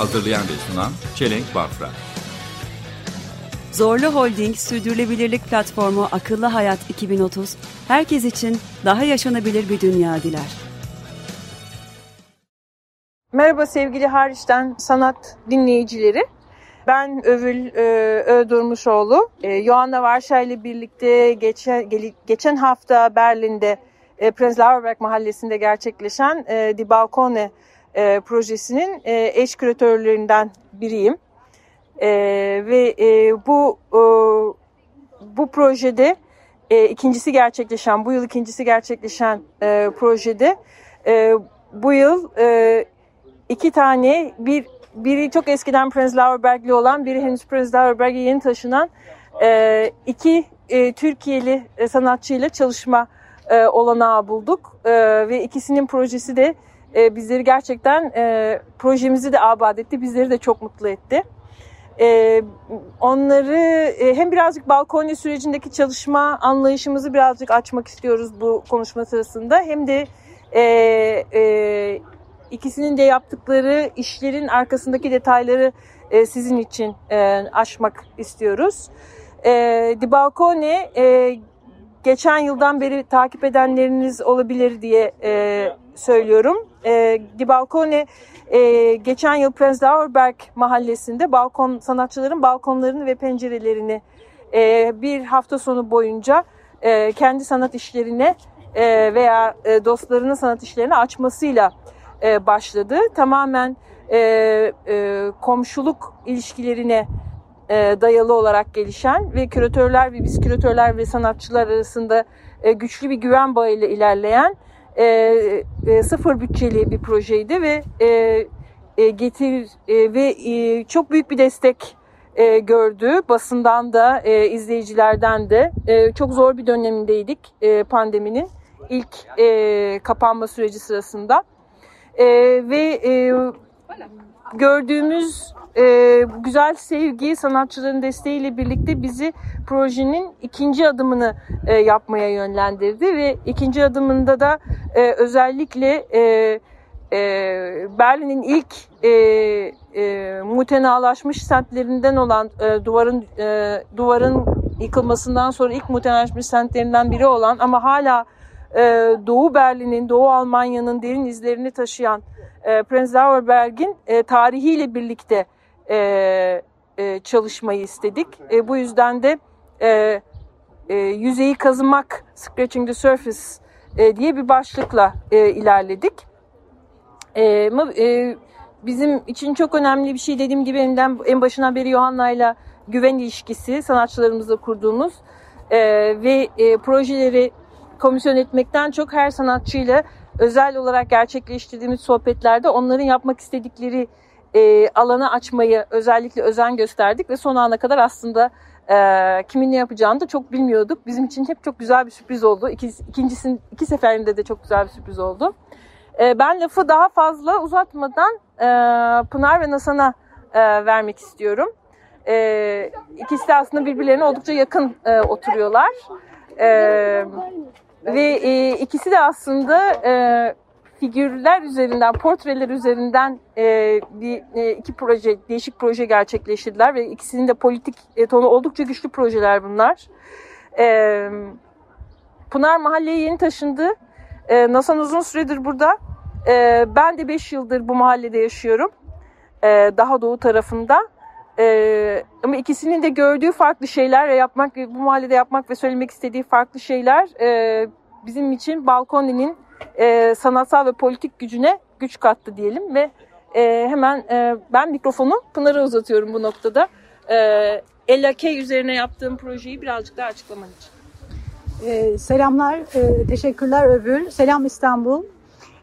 Hazırlayan ve sunan Çelenk Bafra. Zorlu Holding Sürdürülebilirlik Platformu Akıllı Hayat 2030, herkes için daha yaşanabilir bir dünya diler. Merhaba sevgili hariçten sanat dinleyicileri. Ben Övül e, Ödurmuşoğlu. E, Johanna Varşa ile birlikte geçen, geçen hafta Berlin'de e, Prenzlauerberg mahallesinde gerçekleşen e, Die Balkone e, projesinin e, eş küratörlerinden biriyim. E, ve e, bu e, bu projede e, ikincisi gerçekleşen, bu yıl ikincisi gerçekleşen e, projede e, bu yıl e, iki tane bir biri çok eskiden Prenzlauerberg'li olan biri henüz Prenzlauerberg'e yeni taşınan e, iki e, Türkiye'li e, sanatçıyla çalışma e, olanağı bulduk E, ve ikisinin projesi de e, bizleri gerçekten e, projemizi de abad etti bizleri de çok mutlu etti. E, onları e, hem birazcık balkoni sürecindeki çalışma anlayışımızı birazcık açmak istiyoruz bu konuşma sırasında hem de e, e, ikisinin de yaptıkları işlerin arkasındaki detayları e, sizin için e, aşmak istiyoruz. E, Di Balcone e, geçen yıldan beri takip edenleriniz olabilir diye e, söylüyorum. E, Di Balcone e, geçen yıl Prenzlauerberg mahallesinde balkon sanatçıların balkonlarını ve pencerelerini e, bir hafta sonu boyunca e, kendi sanat işlerine e, veya e, dostlarının sanat işlerini açmasıyla e, başladı. Tamamen e, e, komşuluk ilişkilerine e, dayalı olarak gelişen ve küratörler ve biz küratörler ve sanatçılar arasında e, güçlü bir güven bağıyla ilerleyen e, e, sıfır bütçeli bir projeydi ve e, e, getir e, ve e, çok büyük bir destek e, gördü. Basından da e, izleyicilerden de. E, çok zor bir dönemindeydik e, pandeminin ilk e, kapanma süreci sırasında. E, ve e, gördüğümüz e, güzel sevgi sanatçıların desteğiyle birlikte bizi projenin ikinci adımını e, yapmaya yönlendirdi ve ikinci adımında da e, özellikle e, e, Berlin'in ilk e, e, mutenalaşmış semtlerinden olan e, duvarın e, duvarın yıkılmasından sonra ilk mutenalaşmış semtlerinden biri olan ama hala e, Doğu Berlin'in, Doğu Almanya'nın derin izlerini taşıyan e, Prenzlauerberg'in e, tarihiyle birlikte e, e, çalışmayı istedik. E, bu yüzden de e, e, yüzeyi kazımak, Scratching the Surface e, diye bir başlıkla e, ilerledik. E, e, bizim için çok önemli bir şey dediğim gibi en, en başından beri Johanna'yla güven ilişkisi sanatçılarımızla kurduğumuz e, ve e, projeleri komisyon etmekten çok her sanatçıyla özel olarak gerçekleştirdiğimiz sohbetlerde onların yapmak istedikleri e, alanı açmayı özellikle özen gösterdik ve son ana kadar aslında e, kimin ne yapacağını da çok bilmiyorduk. Bizim için hep çok güzel bir sürpriz oldu. İki, ikincisinin iki seferinde de çok güzel bir sürpriz oldu. E, ben lafı daha fazla uzatmadan e, Pınar ve Nasan'a e, vermek istiyorum. E, ikisi de aslında birbirlerine oldukça yakın e, oturuyorlar. E, ve e, ikisi de aslında e, figürler üzerinden, portreler üzerinden e, bir e, iki proje, değişik proje gerçekleştirdiler ve ikisinin de politik e, tonu oldukça güçlü projeler bunlar. E, Pınar mahalleye yeni taşındı. E, Nasan uzun süredir burada. E, ben de 5 yıldır bu mahallede yaşıyorum. E, daha doğu tarafında. E, ama ikisinin de gördüğü farklı şeyler yapmak, bu mahallede yapmak ve söylemek istediği farklı şeyler e, bizim için Balkoni'nin e, sanatsal ve politik gücüne güç kattı diyelim ve e, hemen e, ben mikrofonu Pınar'a uzatıyorum bu noktada. E, Ella K üzerine yaptığım projeyi birazcık daha açıklaman için. Ee, selamlar, e, teşekkürler Övül. Selam İstanbul.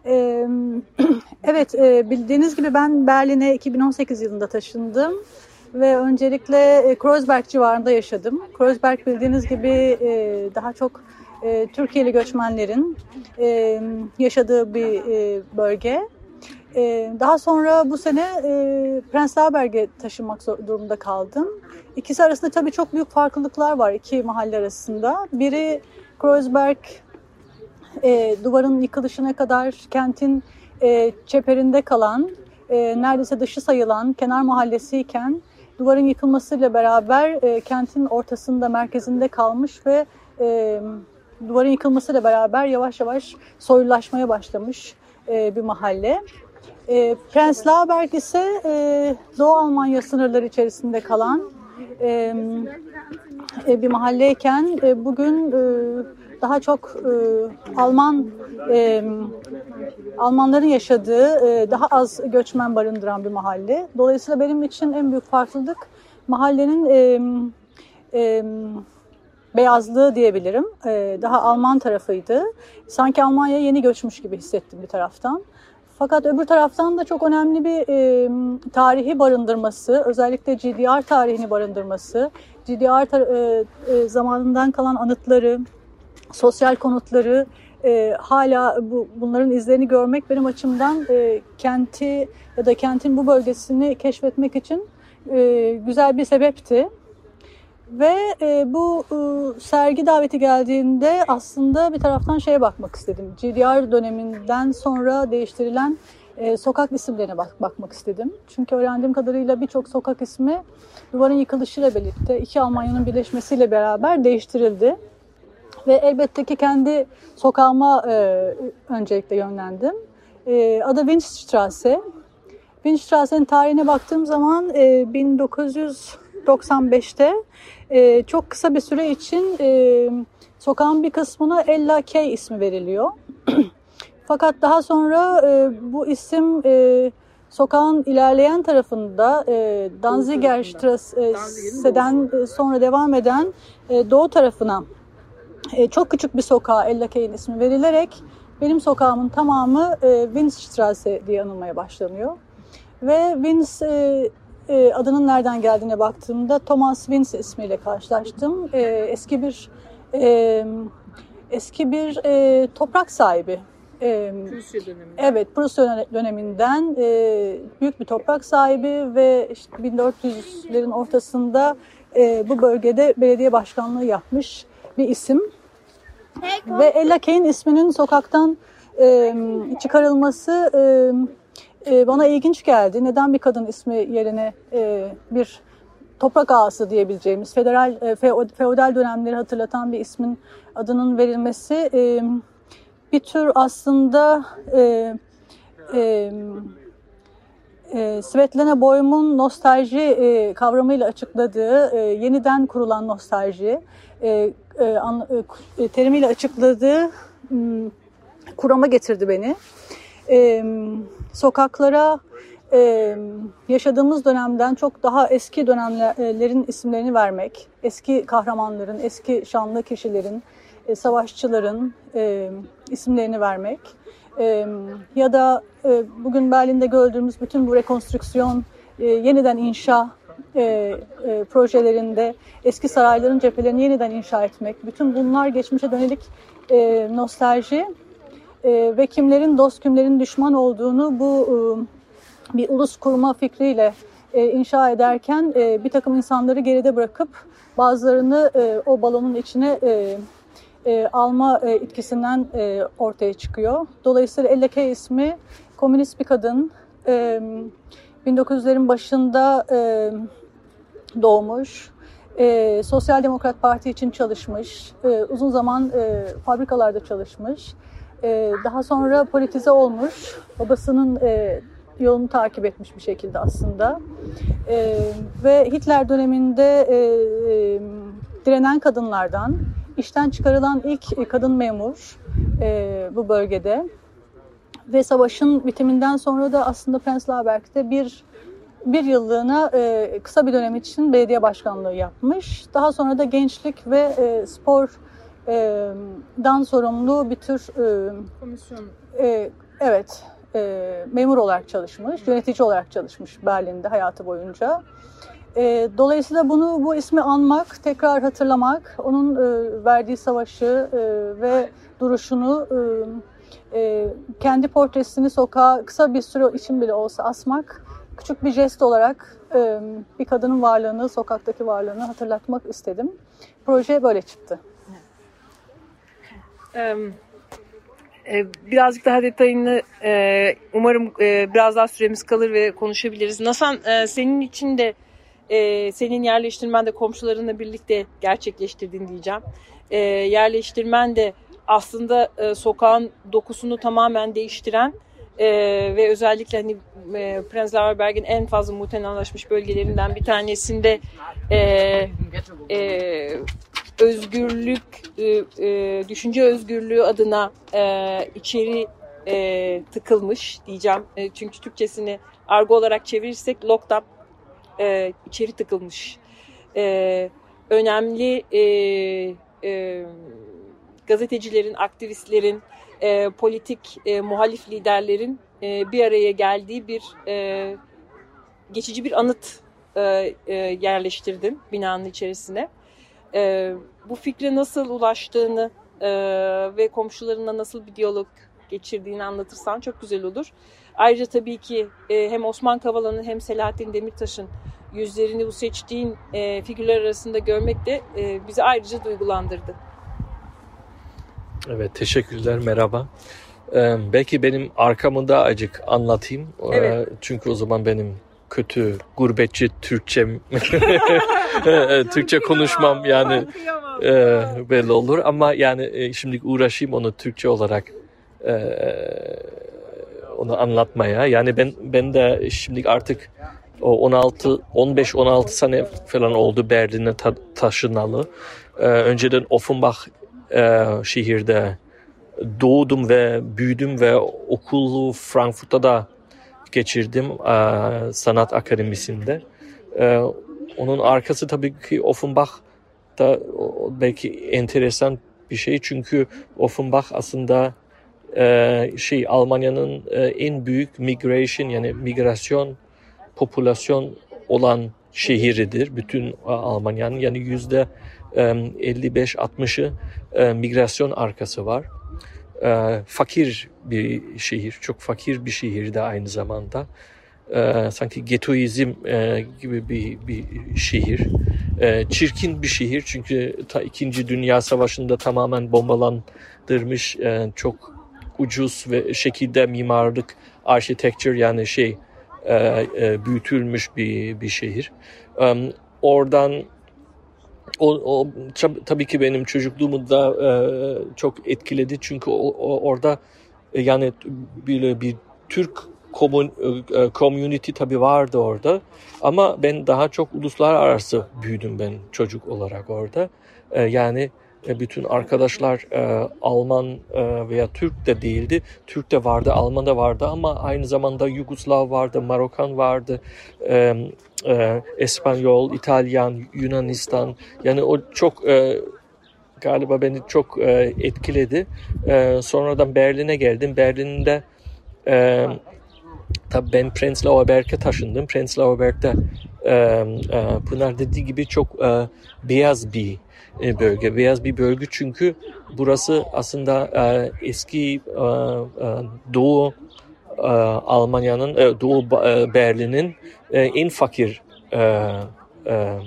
Ee, evet, e, bildiğiniz gibi ben Berlin'e 2018 yılında taşındım ve öncelikle e, Kreuzberg civarında yaşadım. Kreuzberg bildiğiniz gibi e, daha çok e, Türkiye'li göçmenlerin yaşadığı bir bölge. Daha sonra bu sene Prenzlauberg'e taşınmak durumunda kaldım. İkisi arasında tabii çok büyük farklılıklar var iki mahalle arasında. Biri Kreuzberg duvarın yıkılışına kadar kentin çeperinde kalan, neredeyse dışı sayılan kenar mahallesiyken duvarın yıkılmasıyla beraber e, kentin ortasında, merkezinde kalmış ve e, duvarın yıkılmasıyla beraber yavaş yavaş soylulaşmaya başlamış e, bir mahalle. E, Prenzlauberg ise e, Doğu Almanya sınırları içerisinde kalan e, e, bir mahalleyken e, bugün e, daha çok e, Alman e, Almanların yaşadığı e, daha az göçmen barındıran bir mahalle. Dolayısıyla benim için en büyük farklılık mahallenin e, e, beyazlığı diyebilirim. E, daha Alman tarafıydı. Sanki Almanya'ya yeni göçmüş gibi hissettim bir taraftan. Fakat öbür taraftan da çok önemli bir e, tarihi barındırması, özellikle GDR tarihini barındırması, GDR tar- e, e, zamanından kalan anıtları, sosyal konutları e, hala bu, bunların izlerini görmek benim açımdan e, kenti ya da kentin bu bölgesini keşfetmek için e, güzel bir sebepti. Ve e, bu e, sergi daveti geldiğinde aslında bir taraftan şeye bakmak istedim. GDR döneminden sonra değiştirilen e, sokak isimlerine bak, bakmak istedim. Çünkü öğrendiğim kadarıyla birçok sokak ismi duvarın yıkılışıyla birlikte iki Almanya'nın birleşmesiyle beraber değiştirildi. Ve elbette ki kendi sokağıma e, öncelikle yönlendim. E, adı Winstrasse. Winstrasse'nin tarihine baktığım zaman e, 1995'te e, çok kısa bir süre için e, sokağın bir kısmına Ella K ismi veriliyor. Fakat daha sonra e, bu isim e, sokağın ilerleyen tarafında e, Danziger Strasse'den e, sonra devam eden e, doğu tarafına e, çok küçük bir sokağa Ella K'in ismi verilerek benim sokağımın tamamı e, Winstrasse diye anılmaya başlanıyor. Ve Wins e, e, adının nereden geldiğine baktığımda Thomas Wins ismiyle karşılaştım. E, eski bir e, eski bir e, toprak sahibi. E, Rusya dönemi. Evet, Prusya döneminden e, büyük bir toprak sahibi ve işte 1400'lerin ortasında e, bu bölgede belediye başkanlığı yapmış bir isim. Ve Ella Kane isminin sokaktan e, çıkarılması e, e, bana ilginç geldi. Neden bir kadın ismi yerine e, bir toprak ağası diyebileceğimiz federal e, feo- feodal dönemleri hatırlatan bir ismin adının verilmesi e, bir tür aslında e, e, e, Svetlana Boym'un nostalji e, kavramıyla açıkladığı, e, yeniden kurulan nostalji e, e, an- e, e, terimiyle açıkladığı m, kurama getirdi beni. E, sokaklara e, yaşadığımız dönemden çok daha eski dönemlerin isimlerini vermek, eski kahramanların, eski şanlı kişilerin, e, savaşçıların e, isimlerini vermek e, ya da e, bugün Berlin'de gördüğümüz bütün bu rekonstrüksiyon, e, yeniden inşa e, e, projelerinde eski sarayların cephelerini yeniden inşa etmek, bütün bunlar geçmişe dönelik e, nostalji e, ve kimlerin dost kimlerin düşman olduğunu bu e, bir ulus kurma fikriyle e, inşa ederken e, bir takım insanları geride bırakıp bazılarını e, o balonun içine e, e, alma e, etkisinden e, ortaya çıkıyor. Dolayısıyla Ella Kay ismi komünist bir kadın. E, 1900'lerin başında e, doğmuş. E, Sosyal Demokrat Parti için çalışmış. E, uzun zaman e, fabrikalarda çalışmış. E, daha sonra politize olmuş. Babasının e, yolunu takip etmiş bir şekilde aslında. E, ve Hitler döneminde e, e, direnen kadınlardan, işten çıkarılan ilk kadın memur e, bu bölgede. Ve savaşın bitiminden sonra da aslında Prenzlauberg'de bir bir yıllığına e, kısa bir dönem için belediye başkanlığı yapmış. Daha sonra da gençlik ve e, spor e, dan sorumlu bir tür e, Komisyon. e, Evet, e, memur olarak çalışmış, yönetici olarak çalışmış Berlin'de hayatı boyunca. E, dolayısıyla bunu bu ismi anmak, tekrar hatırlamak, onun e, verdiği savaşı e, ve duruşunu e, e, kendi portresini sokağa kısa bir süre için bile olsa asmak küçük bir jest olarak e, bir kadının varlığını, sokaktaki varlığını hatırlatmak istedim. Proje böyle çıktı. Ee, e, birazcık daha detayını e, umarım e, biraz daha süremiz kalır ve konuşabiliriz. Nasan senin için de e, senin yerleştirmen de komşularınla birlikte gerçekleştirdiğin diyeceğim. E, yerleştirmen de aslında e, sokağın dokusunu tamamen değiştiren e, ve özellikle hani e, Prenzlauer en fazla muhtenalaşmış bölgelerinden bir tanesinde e, e, özgürlük, e, e, düşünce özgürlüğü adına e, içeri e, tıkılmış diyeceğim. E, çünkü Türkçesini argo olarak çevirirsek locked up, e, içeri tıkılmış. E, önemli e, e, gazetecilerin, aktivistlerin, e, politik e, muhalif liderlerin e, bir araya geldiği bir e, geçici bir anıt e, e, yerleştirdim binanın içerisine. E, bu fikre nasıl ulaştığını e, ve komşularınla nasıl bir diyalog geçirdiğini anlatırsan çok güzel olur. Ayrıca tabii ki e, hem Osman Kavala'nın hem Selahattin Demirtaş'ın yüzlerini bu seçtiğin e, figürler arasında görmek de e, bizi ayrıca duygulandırdı. Evet teşekkürler merhaba. Ee, belki benim arkamı da acık anlatayım. Ee, Evet. çünkü o zaman benim kötü gurbetçi Türkçem Türkçe konuşmam yani e, belli olur ama yani e, şimdi uğraşayım onu Türkçe olarak e, onu anlatmaya. Yani ben ben de şimdi artık o 16 15 16 sene falan oldu Berlin'e ta- taşınalı. Ee, önceden Offenbach e, şehirde doğdum ve büyüdüm ve okulu Frankfurt'ta da geçirdim e, sanat akademisinde. E, onun arkası tabii ki Offenbach da belki enteresan bir şey çünkü Offenbach aslında e, şey Almanya'nın e, en büyük migration yani migrasyon popülasyon olan şehridir. Bütün e, Almanya'nın yani yüzde e, 55-60'ı e, migrasyon arkası var. Fakir bir şehir, çok fakir bir şehirde aynı zamanda. Sanki getoizm gibi bir, bir şehir. Çirkin bir şehir çünkü ta İkinci Dünya Savaşı'nda tamamen bombalandırmış çok ucuz ve şekilde mimarlık, architecture yani şey e, e, büyütülmüş bir bir şehir. Em, oradan o, o tab- tabii ki benim çocukluğumu da e, çok etkiledi çünkü o, o- orada e, yani bir, bir Türk komün, e, e, community tabii vardı orada ama ben daha çok uluslararası büyüdüm ben çocuk olarak orada. E, yani e, bütün arkadaşlar e, Alman e, veya Türk de değildi. Türk de vardı, Alman da vardı ama aynı zamanda Yugoslav vardı, Marokan vardı, e, e, İspanyol, İtalyan, Yunanistan. Yani o çok e, galiba beni çok e, etkiledi. E, sonradan Berlin'e geldim. Berlin'de e, tabii ben Prenzlauer Berg'e taşındım. Prenzlauer Berg'de e, e, Pınar dediği gibi çok e, beyaz bir e, bölge. Beyaz bir bölge çünkü burası aslında e, eski e, e, Doğu e, Almanya'nın, e, Doğu e, Berlin'in e, en fakir e, e,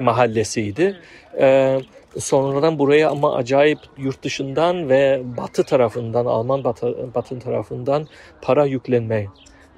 mahallesiydi. E, sonradan buraya ama acayip yurt dışından ve batı tarafından, Alman batı, batı tarafından para yüklenmeye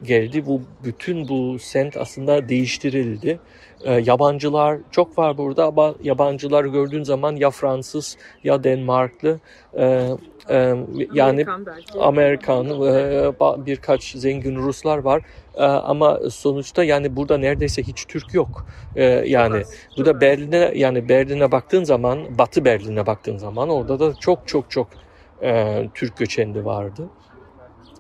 geldi. Bu bütün bu semt aslında değiştirildi. E, yabancılar çok var burada ama yabancılar gördüğün zaman ya Fransız ya Denmarklı e, e, yani Amerikan. Amerikan, e, birkaç zengin Ruslar var E, ama sonuçta yani burada neredeyse hiç Türk yok. E, yani bu da Berlin'e yani Berlin'e baktığın zaman, Batı Berlin'e baktığın zaman orada da çok çok çok e, Türk göçendi vardı.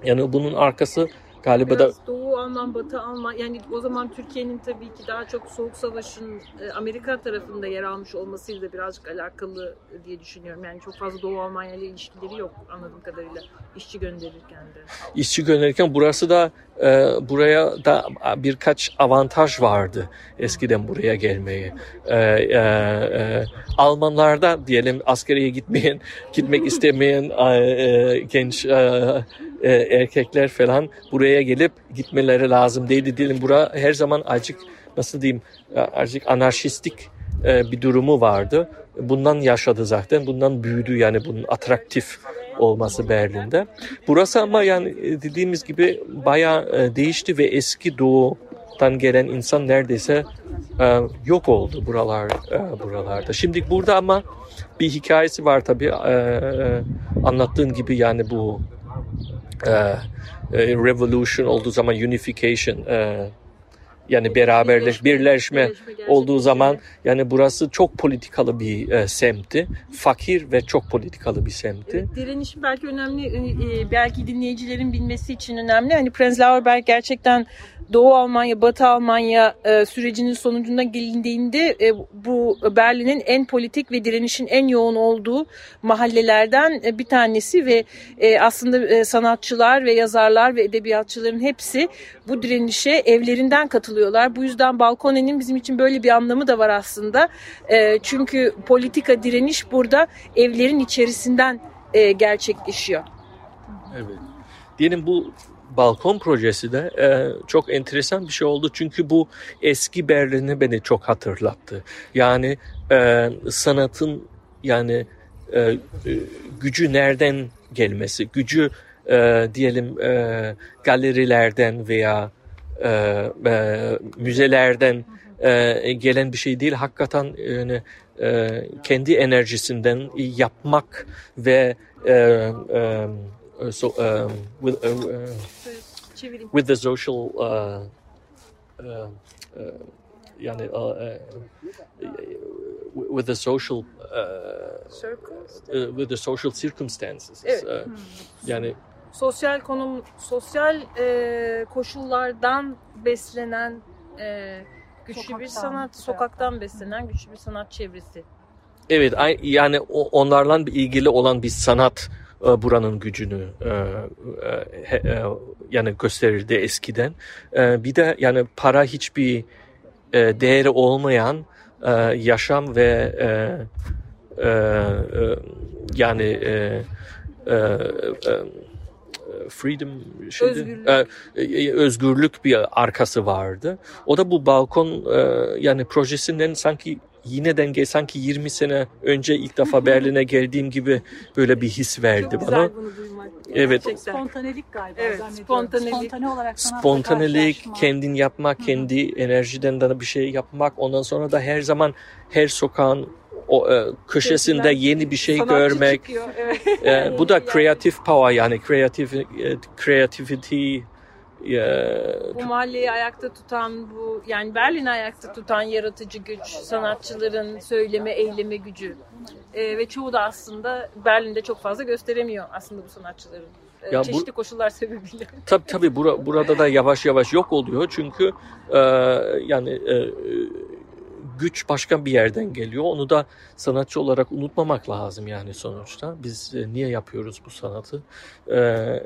Yani bunun arkası galiba da Biraz Doğu Alman, Batı Alman yani o zaman Türkiye'nin tabii ki daha çok Soğuk Savaş'ın e, Amerika tarafında yer almış olmasıyla da birazcık alakalı diye düşünüyorum. Yani çok fazla Doğu Almanya ile ilişkileri yok anladığım kadarıyla işçi gönderirken de. işçi gönderirken burası da e, buraya da birkaç avantaj vardı eskiden buraya gelmeyi. E, e, e, Almanlarda diyelim askeriye gitmeyen, gitmek istemeyen e, e, genç e, e, erkekler falan buraya gelip gitmeleri lazım değildi diyelim. Bura her zaman azıcık nasıl diyeyim azıcık anarşistik e, bir durumu vardı. Bundan yaşadı zaten. Bundan büyüdü yani bunun atraktif olması Berlin'de. Burası ama yani e, dediğimiz gibi bayağı e, değişti ve eski doğudan gelen insan neredeyse yok oldu buralar buralarda. Şimdi burada ama bir hikayesi var tabii. Anlattığın gibi yani bu Uh, revolution olduğu zaman unification e, yani beraberleş birleşme olduğu zaman yani burası çok politikalı bir e, semtti. Fakir ve çok politikalı bir semtti. Direnişin belki önemli, e, belki dinleyicilerin bilmesi için önemli. Hani Prenzlauer Berg gerçekten Doğu Almanya, Batı Almanya e, sürecinin sonucunda gelindiğinde e, bu Berlin'in en politik ve direnişin en yoğun olduğu mahallelerden e, bir tanesi ve e, aslında e, sanatçılar ve yazarlar ve edebiyatçıların hepsi bu direnişe evlerinden katılıyorlar. Bu yüzden Balkone'nin bizim için böyle bir anlamı da var aslında. E, çünkü politika direniş burada evlerin içerisinden e, gerçekleşiyor. Evet. Diyelim bu balkon projesi de e, çok enteresan bir şey oldu. Çünkü bu eski Berlin'i beni çok hatırlattı. Yani e, sanatın yani e, e, gücü nereden gelmesi, gücü e, diyelim e, galerilerden veya e, e, müzelerden e, gelen bir şey değil. Hakikaten yani, e, kendi enerjisinden yapmak ve e, e, so, um, with, Çevireyim. with the social uh, uh, uh, yani uh, uh, with the social uh, Circles. uh, with the social circumstances. Evet. Uh, yani Sosyal konum, sosyal e, koşullardan beslenen e, güçlü bir Sokaktan, sanat, evet. sokaktan beslenen güçlü bir sanat çevresi. Evet, yani o- onlarla ilgili olan bir sanat e, buranın gücünü e, e, yani gösterirdi eskiden. Bir de yani para hiçbir değeri olmayan yaşam ve yani freedom şeydi, Özgürlük. e, e, özgürlük bir arkası vardı. O da bu balkon e, yani projesinden sanki yineden gel sanki 20 sene önce ilk defa Berlin'e geldiğim gibi böyle bir his verdi Çok bana. güzel bunu duymak. Evet. Gerçekten. Spontanelik galiba Evet, spontanelik. Spontane olarak Spontanelik, kendin yapmak, kendi enerjiden de bir şey yapmak. Ondan sonra da her zaman her sokağın o e, köşesinde yeni bir şey Sanatçı görmek. çıkıyor, Evet. E, bu da creative power yani creative e, creativity e, bu mahalleyi ayakta tutan bu yani Berlin'i ayakta tutan yaratıcı güç, sanatçıların söyleme, eyleme gücü. Ee, ve çoğu da aslında Berlin'de çok fazla gösteremiyor aslında bu sanatçıların. Ee, Ya bu- çeşitli koşullar sebebiyle. Tabii tabii bura, burada da yavaş yavaş yok oluyor çünkü e, yani e, güç başka bir yerden geliyor. Onu da sanatçı olarak unutmamak lazım yani sonuçta. Biz e, niye yapıyoruz bu sanatı e,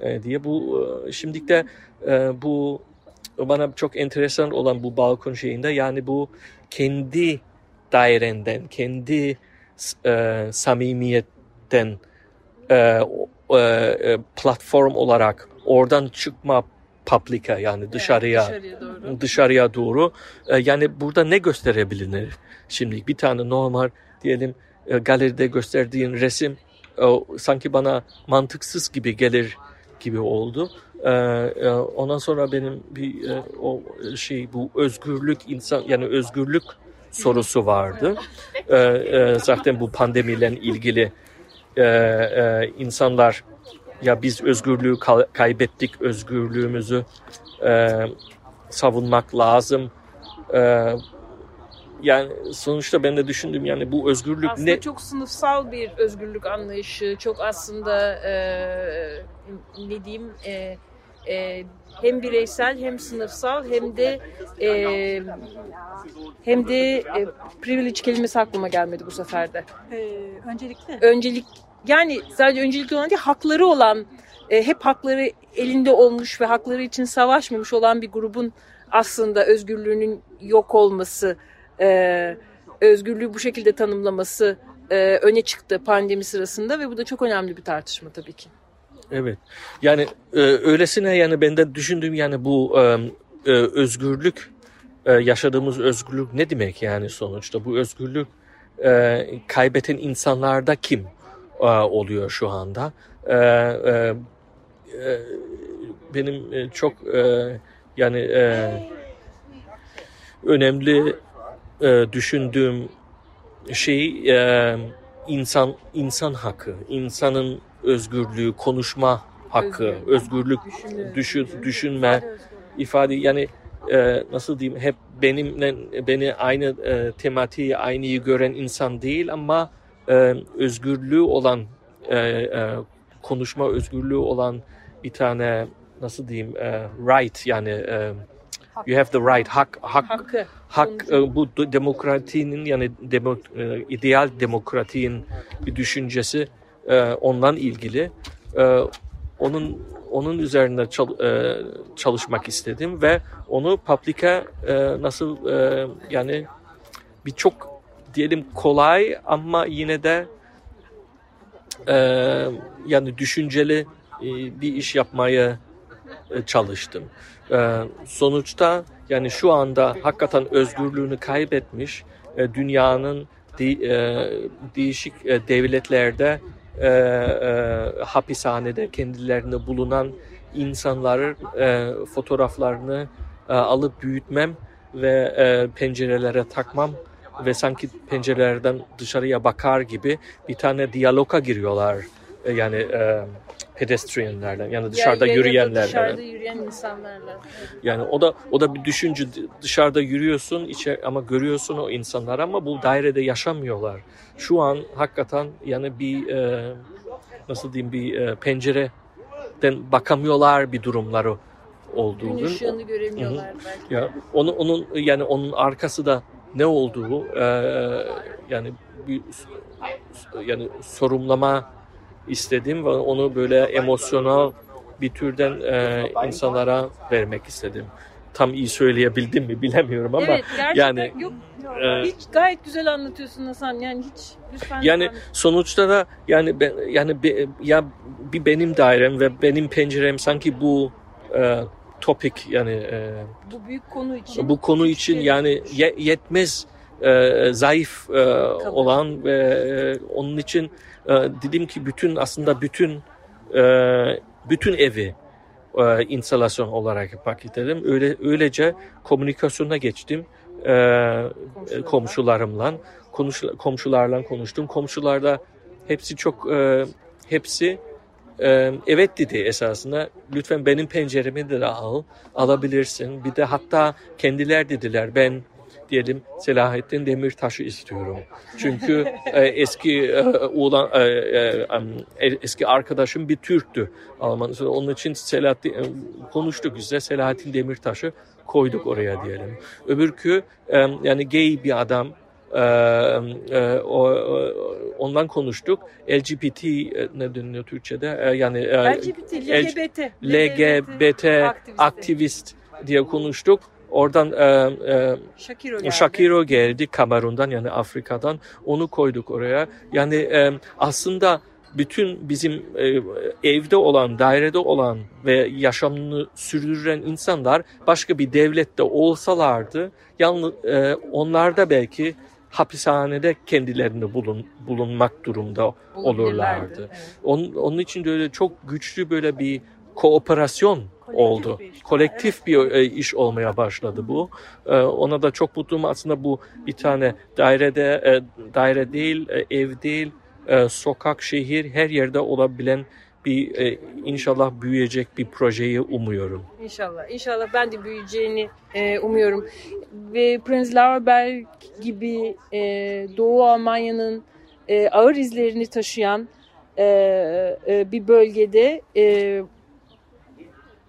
e, diye bu şimdilik de bu bana çok enteresan olan bu balkon şeyinde yani bu kendi dairenden, kendi e, samimiyetten e, e, platform olarak oradan çıkma publika yani dışarıya Dışarıya doğru. dışarıya doğru E, yani burada ne gösterebilir şimdi bir tane normal diyelim e, galeride gösterdiğin resim e, sanki bana mantıksız gibi gelir gibi oldu. E, e, ondan sonra benim bir e, o şey bu özgürlük insan yani özgürlük sorusu vardı. E, e, zaten bu pandemiyle ilgili e, e, insanlar ya biz özgürlüğü kay- kaybettik, özgürlüğümüzü e, savunmak lazım. E, yani sonuçta ben de düşündüm yani bu özgürlük Aslında ne? çok sınıfsal bir özgürlük anlayışı, çok aslında e, ne diyeyim e, e, hem bireysel hem sınıfsal hem de e, hem de e, privilege kelimesi aklıma gelmedi bu sefer de. Ee, öncelikle Öncelik yani sadece öncelikli olan değil hakları olan e, hep hakları elinde olmuş ve hakları için savaşmamış olan bir grubun aslında özgürlüğünün yok olması, e, özgürlüğü bu şekilde tanımlaması e, öne çıktı pandemi sırasında ve bu da çok önemli bir tartışma tabii ki. Evet. Yani e, öylesine yani benden düşündüğüm yani bu e, e, özgürlük e, yaşadığımız özgürlük ne demek yani sonuçta bu özgürlük e, kaybeten insanlarda kim oluyor şu anda? E, e, e, benim e, çok e, yani e, önemli e, düşündüğüm şey e, insan insan hakkı, insanın özgürlüğü, konuşma hakkı, özgürlük, düşün, düşünme, ifade yani e, nasıl diyeyim hep benimle beni aynı e, tematiği aynıyı gören insan değil ama e, özgürlüğü olan e, e, konuşma özgürlüğü olan bir tane nasıl diyeyim e, right yani e, you have the right hak hak Hakkı. hak e, bu demokratinin yani demo, e, ideal demokratinin bir düşüncesi e, ondan ilgili. E, onun onun üzerine çal- e, çalışmak istedim ve onu publika e, nasıl e, yani bir çok diyelim kolay ama yine de e, yani düşünceli e, bir iş yapmaya e, çalıştım. E, sonuçta yani şu anda hakikaten özgürlüğünü kaybetmiş e, dünyanın de- e, değişik e, devletlerde e, e, hapishanede kendilerine bulunan insanların e, fotoğraflarını e, alıp büyütmem ve e, pencerelere takmam ve sanki pencerelerden dışarıya bakar gibi bir tane diyaloga giriyorlar. E, yani e, pedestrianlerden yani dışarıda Ya- yürüyenlerle. Dışarıda yürüyen insanlarla. Yani o da o da bir düşünce dışarıda yürüyorsun içe ama görüyorsun o insanlar ama bu dairede yaşamıyorlar. Şu an hakikaten yani bir e, nasıl diyeyim bir e, pencereden bakamıyorlar bir durumları Gün olduğunu. ışığını göremiyorlar belki. Ya onun onun yani onun arkası da ne olduğu e, yani bir yani sorumlama istedim ve onu böyle emosyonel bir türden e, insanlara vermek istedim. Tam iyi söyleyebildim mi bilemiyorum ama evet yani, yok. e, hiç gayet güzel anlatıyorsun Hasan. Yani hiç lütfen. yani lütfen. sonuçta da yani ben, yani be- ya bir benim dairem ve benim pencerem sanki bu e, topik yani e, bu büyük konu için. bu konu için yani ye- yetmez e, zayıf e, olan ve e, onun için e, dedim ki bütün aslında bütün e, bütün evi e, instalasyon olarak paketelim. Öyle öylece komünikasyona geçtim. E, e, komşularımla konuş, komşularla konuştum. Komşular da hepsi çok e, hepsi e, evet dedi esasında. Lütfen benim penceremi de al, alabilirsin. Bir de hatta kendiler dediler ben diyelim Selahattin Demirtaş'ı istiyorum. Çünkü e, eski e, oğlan e, e, e, eski arkadaşım bir Türktü Alman. Onun için Selahattin e, konuştuk güzel Selahattin Demirtaş'ı koyduk oraya diyelim. Öbürkü e, yani gay bir adam ondan konuştuk. LGBT ne deniyor Türkçe'de? Yani LGBT, LGBT. LGBT aktivist diye konuştuk. Oradan e, e, Shakiro geldi. Geldi Kamerun'dan yani Afrika'dan. Onu koyduk oraya. Yani e, aslında bütün bizim e, evde olan, dairede olan ve yaşamını sürdüren insanlar başka bir devlette olsalardı yalnız e, onlar da belki hapishanede kendilerini bulun, bulunmak durumda olurlardı. Evet. Onun, onun için de öyle çok güçlü böyle bir kooperasyon oldu. bir iş. Kolektif bir e, iş olmaya başladı bu. E, ona da çok mutluyum. Aslında bu bir tane dairede, e, daire değil, ev değil, sokak, şehir her yerde olabilen bir e, inşallah büyüyecek bir projeyi umuyorum. İnşallah. İnşallah ben de büyüyeceğini e, umuyorum. Ve Prens Lauerberg gibi e, Doğu Almanya'nın e, ağır izlerini taşıyan e, e, bir bölgede e,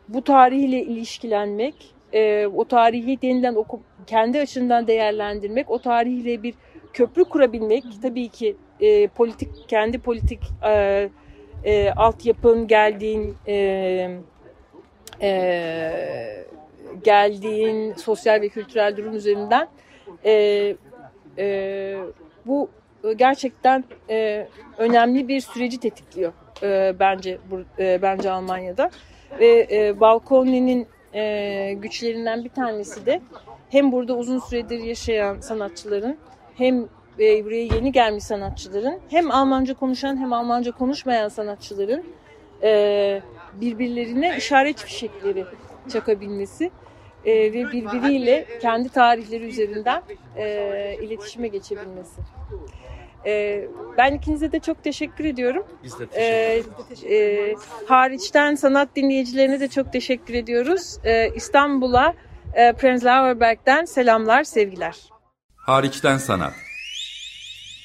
bu tarihle ilişkilenmek, e, o tarihi yeniden oku, kendi açından değerlendirmek, o tarihle bir köprü kurabilmek tabii ki e, politik kendi politik e, e, altyapın geldiğin e, e, geldiğin sosyal ve kültürel durum üzerinden e, e, bu gerçekten e, önemli bir süreci tetikliyor e, bence bu, e, bence Almanya'da. Ve e, Balkoni'nin e, güçlerinden bir tanesi de hem burada uzun süredir yaşayan sanatçıların hem e, buraya yeni gelmiş sanatçıların hem Almanca konuşan hem Almanca konuşmayan sanatçıların e, birbirlerine işaret fişekleri çakabilmesi e, ve birbiriyle kendi tarihleri üzerinden e, iletişime geçebilmesi. E, ben ikinize de çok teşekkür ediyorum. Biz de E, e, hariçten sanat dinleyicilerine de çok teşekkür ediyoruz. E, İstanbul'a e, Prenzlauer Berg'den selamlar, sevgiler. Hariçten sanat.